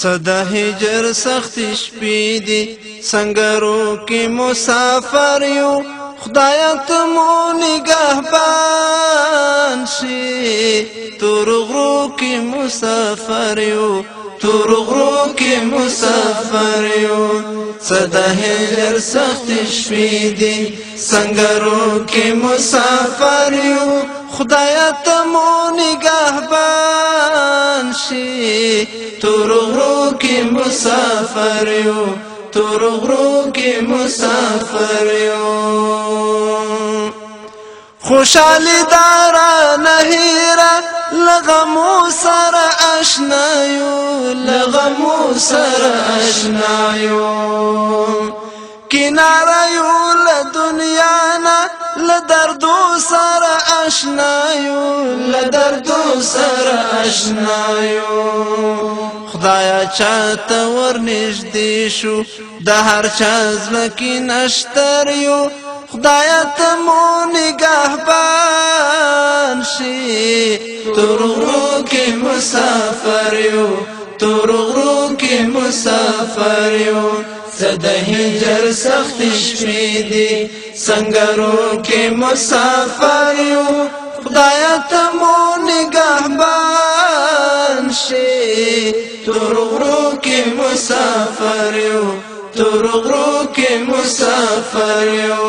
صدا هجر سخت شپې دي څنګه کې مسافر یو خدای ته مو نگهبان شي تور غرو کې مسافر یو تور غرو کې مسافر یو صدا هجر سخت شپې دي څنګه کې مسافر یو خدای ته مو نگهبان شي ترغرو غرو کې مسافر یو ترغرو غرو کې مسافر یو خوشالی دارا نهیرا لغمو سر یو لغمو سر اشنایو کنارایو لدنیانا لدردو آشنا یو لدردو سر آشنا یو خدایا چاته ورنږدې شو د هر چا ځمکې نشتر یو خدایا ته مو نگهبان شي تر غرو کې مسافر یو تر غرو کې مسافر یو صد هجر سخت شپې دي سنگرو کې مسافر یو خدای ته مو نگهبان شي تر غرو کې مسافر یو تر غرو کې مسافر یو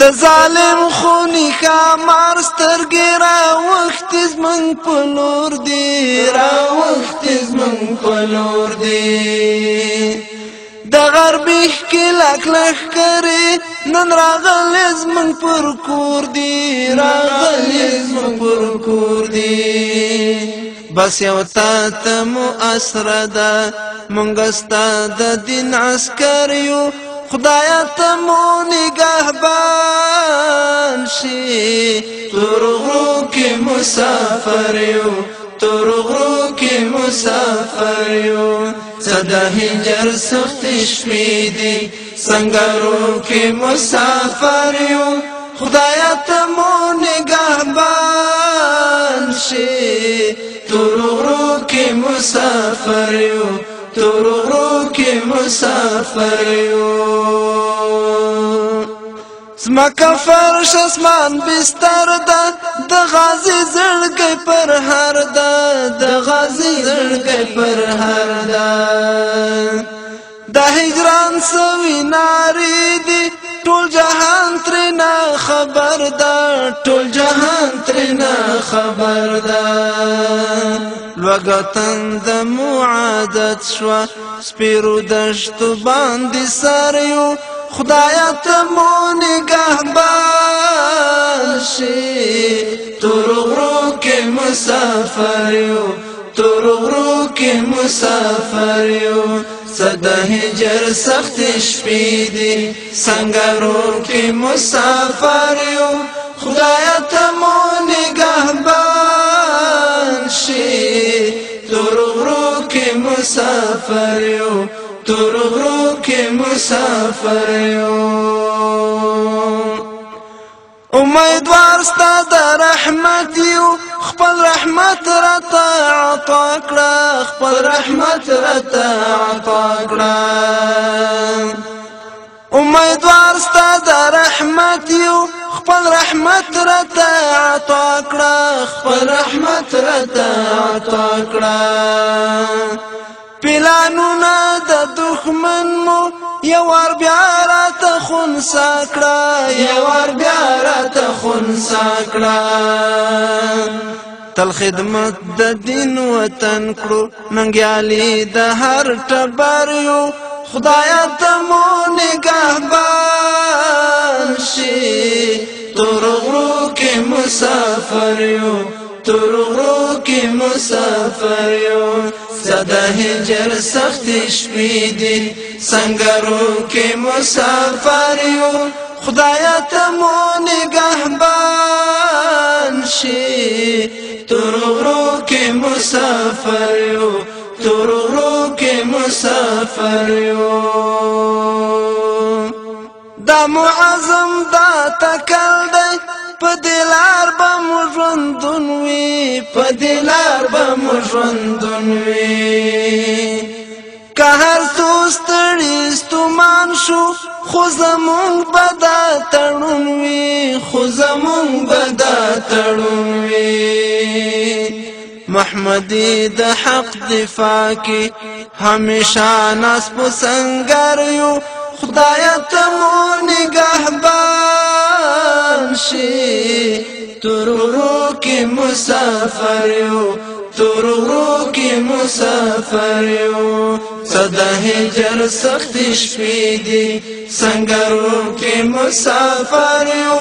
د ظالم خونی خامار سترګې را وخت زمن په لور دی را وخت زمن په لور دی د غرب ښکلک لخرې نن راغلی زمون پر کور دی راغلی زمون پر کور دی بس یو تا ته مؤثره ده مونږ ستا د دین عسکر یو خدایا ته مو نگهبان شي تر غرو کې مسافر یو تر غرو کې مسافر یو صدا هجر سخت شپې دي سنگارو کې مسافر یو خدایا ته مو نگهبان شي تورو کې مسافر یو تورو کې مسافر یو زمکه فرش اسمان بستر ده د غازی زړګي پر هر ده د غازی زړګي پر هر سوي ناري دي ټول جهان ترنا خبردار ټول جهان ترنا خبردار لوګتن د معادت شو سپیرو دشت باندې ساريو خدایا ته مو نگهبان شي تر غرو کې مسافر یو تر غرو کې مسافر یو صد هجر سخت شپې دي څنګه ورو کې مسافر یو خدای ته مو نگهبان شي تر ورو کې مسافر یو تر ورو کې مسافر یو امیدوار ستا د رحمت یو خپل رحمت رتا عطا کړه خپل رحمت رتا عطا کړه امیدوار ستا د رحمت یو خپل رحمت رتا عطا کړه خپل رحمت رتا عطا کړه پلانونه د دښمن مو یو ور بیا خون ساکړه یو ور بیا راته خون ساکړه تل خدمت د دین وطن کړو ننګیالي د هر ټبر یو خدایا ته مو نگهبان شي تر غرو کې مسافر یو تر غرو مسافر یو صدا هجر سخت شپې دي سنگرو کې مسافر یو خدایا ته مو نگهبان شي تر ورو کې مسافر یو تر ورو کې مسافر یو د معظم دا تکل دی په دلار به مژوندون وي په دلار به مژوندون وي که هر څو ستړي ستومان شو خو زمونږ به دا تړون وي خو زمونږ به دا تړون وي محمدی د حق دفاع کې همیشه ناس په سنگر یو خدایا تمو نگهبان شي ترورو کې مسافر یو ترورو کې مسافر یو صدا هجر سخت شپې دي سنگرو کې مسافر یو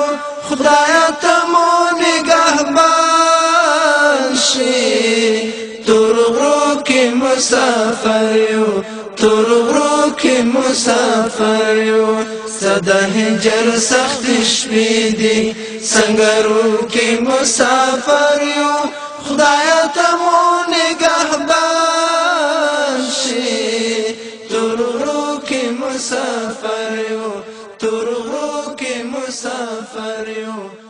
خدایا تمو نگهبان شي ترورو کې مسافر یو مسافر یو صدا هجر سخت شپې دي څنګه رو کې مسافر یو خدای ته مو نگهبان شي تر رو کې مسافر یو تر رو کې مسافر یو